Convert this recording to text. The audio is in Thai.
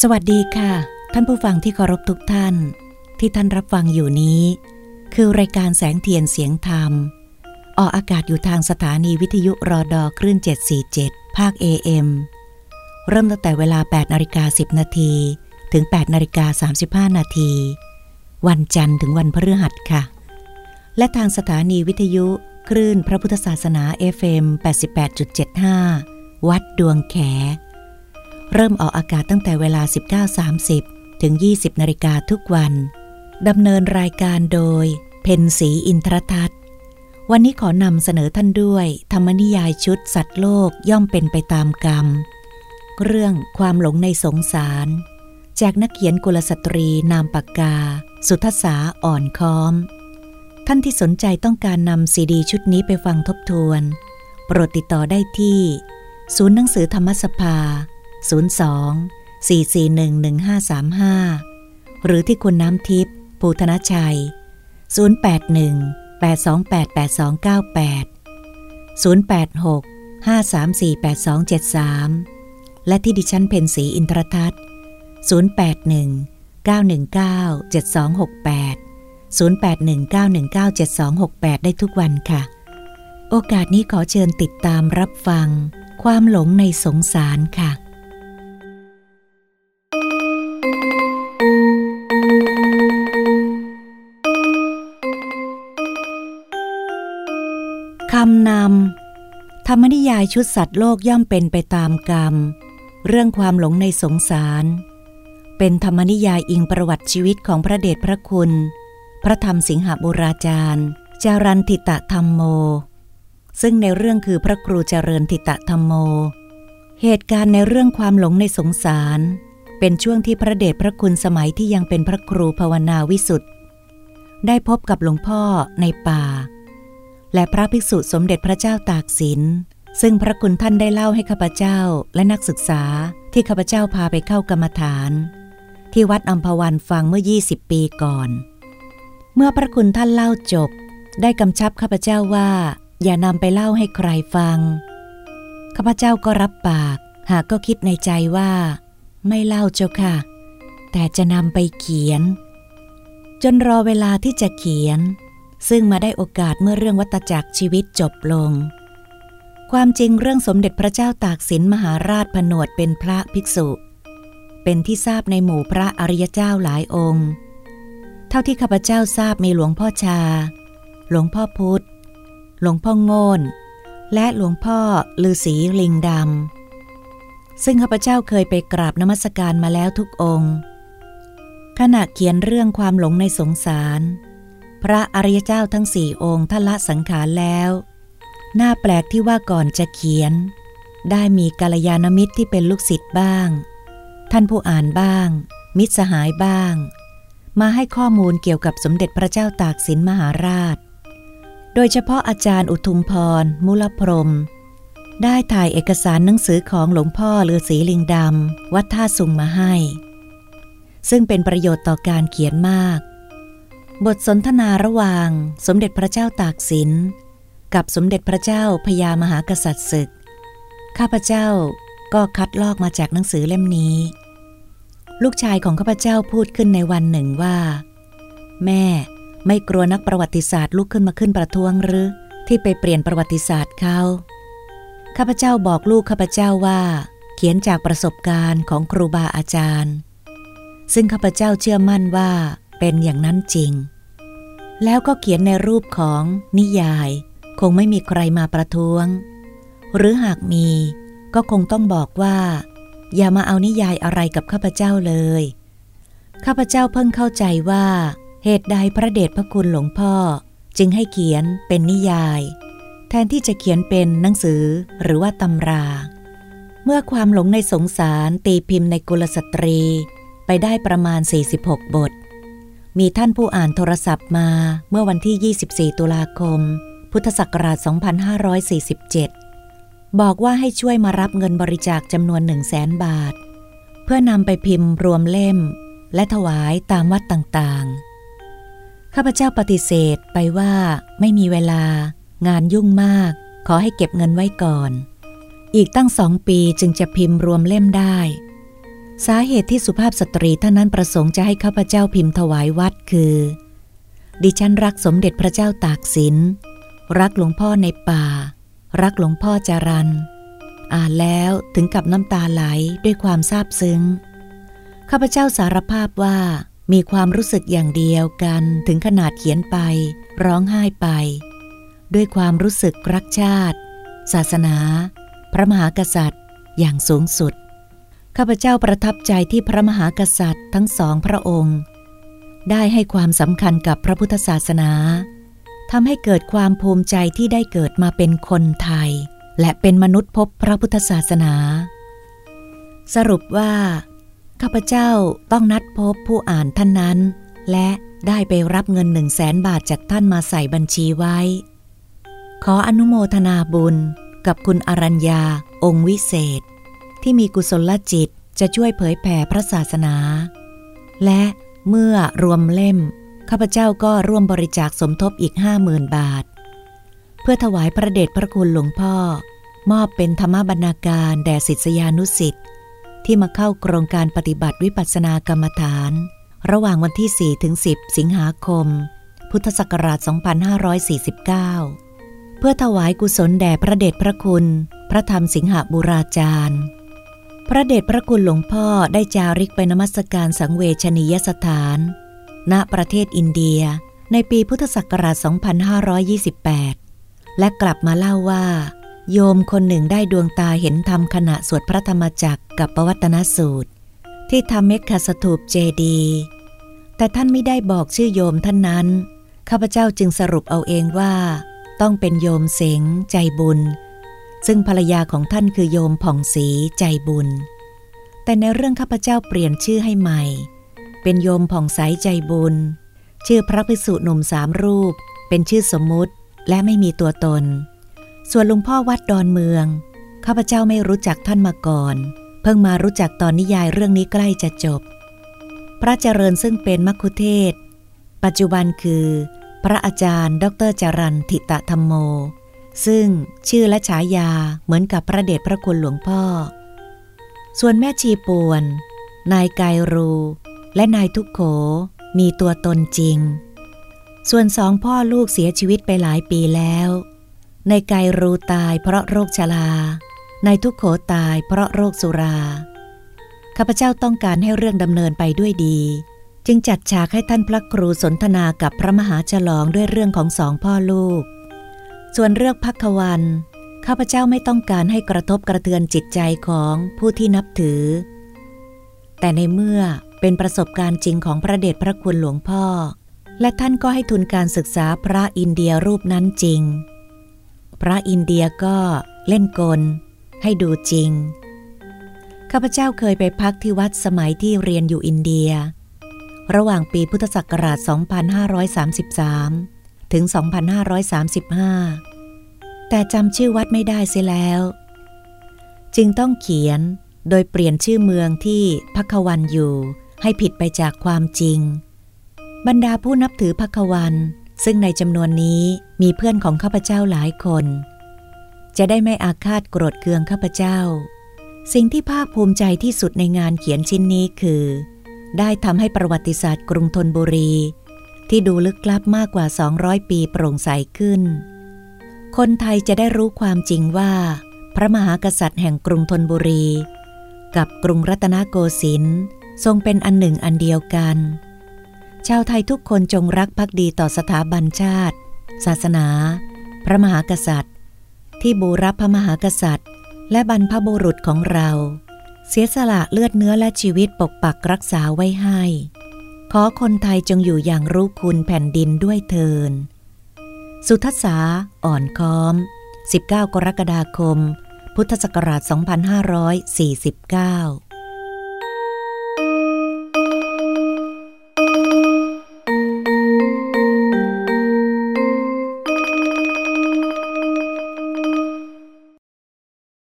สวัสดีค่ะ ท่านผู้ฟังที่เคารพทุกท่าน ที่ท่านรับฟังอยู่นี้ คือรายการแสงเทียนเสียงธรรม ออกอากาศอยู่ทางสถานีวิทยุรอดอคลื่น 747 ภาค AM เริ่มตั้งแต่เวลา 8นาฬิกา10 นาทีถึง 8นาฬิกา35 นาที วันจันทร์ถึงวันพฤหัสค่ะ และทางสถานีวิทยุคลื่นพระพุทธศาสนา FM 88.75 วัดดวงแข เริ่มออกอากาศตั้งแต่เวลา 19.30 ถึง 20นาฬิกาทุกวัน ดำเนินรายการโดย เพนสีอินทรทัศน์ วันนี้ขอนำเสนอท่านด้วย ธรรมนิยายชุดสัตว์โลกย่อมเป็นไปตามกรรม เรื่องความหลงในสงสาร จากนักเขียนกุลสตรีนามปากกา สุทธสาอ่อนค้อม ท่านที่สนใจต้องการนำซีดีชุดนี้ไปฟังทบทวน โปรดติดต่อได้ที่ ศูนย์หนังสือธรรมสภา 02 4411535 หรือที่คุณน้ำทิพย์ภูธนชัย 081 828 8298 086 534 8273 และที่ดิฉันเพนสีอินทรทัศน์ 081 919 7268 081 919 7268 ได้ทุกวันค่ะ โอกาสนี้ขอเชิญติดตามรับฟัง ความหลงในสงสารค่ะ คำนำ ธรรมนิยายชุดสัตว์โลกย่อมเป็นไปตามกรรม เรื่องความหลงในสงสาร เป็นธรรมนิยายอิงประวัติชีวิตของพระเดชพระคุณ พระธรรมสิงหบุราจารย์ จารันติตะธรรมโม ซึ่งในเรื่องคือพระครูเจริญติตะธรรมโม เหตุการณ์ในเรื่องความหลงในสงสาร เป็นช่วงที่พระเดชพระคุณสมัยที่ยังเป็นพระครูภาวนาวิสุทธ์ได้พบกับหลวงพ่อในป่า และพระภิกษุสมเด็จพระเจ้าตากสิน ซึ่งพระคุณท่านได้เล่าให้ข้าพเจ้าและนักศึกษาที่ข้าพเจ้าพาไปเข้ากรรมฐาน ที่วัดอัมพวันฟังเมื่อ 20 ปีก่อน เมื่อพระคุณท่านเล่าจบ ได้กำชับข้าพเจ้าว่า อย่านำไปเล่าให้ใครฟัง ข้าพเจ้าก็รับปาก หากก็คิดในใจว่า ไม่เล่าเจ้าค่ะ แต่จะนำไปเขียน จนรอเวลาที่จะเขียน ซึ่งมาได้โอกาสเมื่อเรื่องวัตจักรชีวิตจบลง ความจริงเรื่องสมเด็จพระเจ้าตากสินมหาราชผนวดเป็นพระภิกษุ เป็นที่ทราบในหมู่พระอริยเจ้าหลายองค์ เท่าที่ข้าพเจ้าทราบมีหลวงพ่อชา หลวงพ่อพุธ หลวงพ่อโงนและหลวงพ่อลือศีลิงดำ ซึ่งข้าพเจ้าเคยไปกราบนมัสการมาแล้วทุกองค์ ขณะเขียนเรื่องความหลงในสงสาร พระอริยเจ้าทั้งสี่องค์ท่านละสังขารแล้ว น่าแปลกที่ว่าก่อนจะเขียน ได้มีกาลยานมิตรที่เป็นลูกศิษย์บ้าง ท่านผู้อ่านบ้าง มิตรสหายบ้าง มาให้ข้อมูลเกี่ยวกับสมเด็จพระเจ้าตากสินมหาราช โดยเฉพาะอาจารย์อุทุมพร มุลพรม ได้ถ่ายเอกสารหนังสือของหลวงพ่อฤาษีลิงดำ วัดท่าสุงมาให้ ซึ่งเป็นประโยชน์ต่อการเขียนมาก บทสนทนาระหว่างสมเด็จพระเจ้าตากสิน กับสมเด็จพระเจ้าพญามหากษัตริย์ศึก ข้าพเจ้าก็คัดลอกมาจากหนังสือเล่มนี้ ลูกชายของข้าพเจ้าพูดขึ้นในวันหนึ่งว่า แม่ ไม่กลัวนักประวัติศาสตร์ลุกขึ้นมาขึ้นประท้วงหรือ ที่ไปเปลี่ยนประวัติศาสตร์เขาข้าพเจ้าบอกลูกข้าพเจ้าว่า เขียนจากประสบการณ์ของครูบาอาจารย์ ซึ่งข้าพเจ้าเชื่อมั่นว่าเป็นอย่างนั้นจริง แล้วก็เขียนในรูปของนิยาย คงไม่มีใครมาประท้วง หรือหากมีก็คงต้องบอกว่า อย่ามาเอานิยายอะไรกับข้าพเจ้าเลย ข้าพเจ้าเพิ่งเข้าใจว่า เหตุใดพระเดชพระคุณหลวงพ่อจึงให้เขียนเป็นนิยาย แทนที่จะเขียนเป็นหนังสือหรือว่าตำรา เมื่อความหลงในสงสารตีพิมพ์ในกุลสตรี ไปได้ประมาณ 46 บท มีท่านผู้อ่านโทรศัพท์มาเมื่อวันที่ 24 ตุลาคม พุทธศักราช 2547 บอกว่าให้ช่วยมารับเงินบริจาคจำนวน 1 0 0 0 0แบาท เพื่อนำไปพิมพ์รวมเล่ม และถวายตามวัดต่างๆ ข้าพเจ้าปฏิเสธไปว่าไม่มีเวลางานยุ่งมาก ขอให้เก็บเงินไว้ก่อน อีกตั้งสองปีจึงจะพิมพ์รวมเล่มได้ สาเหตุที่สุภาพสตรีท่านนั้นประสงค์จะให้ข้าพเจ้าพิมพ์ถวายวัดคือ ดิฉันรักสมเด็จพระเจ้าตากสิน รักหลวงพ่อในป่า รักหลวงพ่อจารัน อ่านแล้วถึงกับน้ำตาไหลด้วยความซาบซึ้ง ข้าพเจ้าสารภาพว่า มีความรู้สึกอย่างเดียวกันถึงขนาดเขียนไป ร้องไห้ไป ด้วยความรู้สึกรักชาติ ศาสนา พระมหากษัตริย์ อย่างสูงสุด ข้าพเจ้าประทับใจที่พระมหากษัตริย์ทั้งสองพระองค์ ได้ให้ความสำคัญกับพระพุทธศาสนาทำให้เกิดความภูมิใจที่ได้เกิดมาเป็นคนไทย และเป็นมนุษย์พบพระพุทธศาสนา สรุปว่า ข้าพเจ้าต้องนัดพบผู้อ่านท่านนั้น และได้ไปรับเงินหนึ่งแสนบาทจากท่านมาใส่บัญชีไว้ ขออนุโมทนาบุญกับคุณอรัญญา องค์วิเศษ ที่มีกุศลจิตจะช่วยเผยแผ่พระศาสนา และเมื่อรวมเล่ม ข้าพเจ้าก็ร่วมบริจาคสมทบอีกห้าหมื่นบาท เพื่อถวายพระเดชพระคุณหลวงพ่อ มอบเป็นธรรมบรรณาการแด่ศิษยานุสิ์ ที่มาเข้าโครงการปฏิบัติวิปัสสนากรรมฐาน ระหว่างวันที่ 4 ถึง 10 สิงหาคม พุทธศักราช 2549 เพื่อถวายกุศลแด่พระเดชพระคุณ พระธรรมสิงหบุราจารย์ พระเดชพระคุณหลวงพ่อได้จาริกไปนมัสการสังเวชนียสถาน ณประเทศอินเดียในปีพุทธศักราช 2528 และกลับมาเล่าว่า โยมคนหนึ่งได้ดวงตาเห็นธรรมขณะสวดพระธรรมจักรกับปวัตนสูตร ที่ทำเมฆคสถูปเจดี แต่ท่านไม่ได้บอกชื่อโยมท่านนั้น ข้าพเจ้าจึงสรุปเอาเองว่า ต้องเป็นโยมเสงใจบุญ ซึ่งภรรยาของท่านคือโยมผ่องศรีใจบุญ แต่ในเรื่องข้าพเจ้าเปลี่ยนชื่อให้ใหม่ เป็นโยมผ่องใสใจบุญ ชื่อพระภิกษุหนุ่มสามรูป เป็นชื่อสมมุติและไม่มีตัวตน ส่วนลุงพ่อวัดดอนเมือง ข้าพเจ้าไม่รู้จักท่านมาก่อน เพิ่งมารู้จักตอนนิยายเรื่องนี้ใกล้จะจบ พระเจริญซึ่งเป็นมัคคุเทศ ปัจจุบันคือ พระอาจารย์ ดรจรันทิตธรรมโม ซึ่งชื่อและฉายาเหมือนกับพระเดชพระคุณหลวงพ่อ ส่วนแม่ชีปวน นายกายรู และนายทุกโข มีตัวตนจริง ส่วนสองพ่อลูกเสียชีวิตไปหลายปีแล้ว ในไกรูตายเพราะโรคชรา ในทุกโขตายเพราะโรคสุรา ข้าพเจ้าต้องการให้เรื่องดำเนินไปด้วยดี จึงจัดฉากให้ท่านพระครูสนทนากับพระมหาฉลองด้วยเรื่องของสองพ่อลูก ส่วนเรื่องพักวัน ข้าพเจ้าไม่ต้องการให้กระทบกระเทือนจิตใจของผู้ที่นับถือ แต่ในเมื่อเป็นประสบการณ์จริงของพระเดชพระคุณหลวงพ่อ และท่านก็ให้ทุนการศึกษาพระอินเดียรูปนั้นจริง พระอินเดียก็เล่นกล ให้ดูจริง ข้าพเจ้าเคยไปพักที่วัดสมัยที่เรียนอยู่อินเดีย ระหว่างปีพุทธศักราช 2533 ถึง 2535 แต่จำชื่อวัดไม่ได้เสียแล้ว จึงต้องเขียนโดยเปลี่ยนชื่อเมืองที่พักวันอยู่ให้ผิดไปจากความจริง บรรดาผู้นับถือพักวัน ซึ่งในจำนวนนี้มีเพื่อนของข้าพเจ้าหลายคน จะได้ไม่อาฆาตโกรธเคืองข้าพเจ้า สิ่งที่ภาคภูมิใจที่สุดในงานเขียนชิ้นนี้คือ ได้ทำให้ประวัติศาสตร์กรุงธนบุรี ที่ดูลึกลับมากกว่า 200 ปีโปร่งใสขึ้น คนไทยจะได้รู้ความจริงว่า พระมหากษัตริย์แห่งกรุงธนบุรี กับกรุงรัตนโกสินทร์ทรงเป็นอันหนึ่งอันเดียวกัน ชาวไทยทุกคนจงรักภักดีต่อสถาบันชาติ ศาสนา พระมหากษัตริย์ ที่บูรพระมหากษัตริย์ และบรรพบุรุษของเรา เสียสละเลือดเนื้อและชีวิตปกปักรักษาไว้ให้ ขอคนไทยจงอยู่อย่างรู้คุณแผ่นดินด้วยเทิน สุทัศาอ่อนค้อม 19 กรกฎาคม พุทธศักราช 2549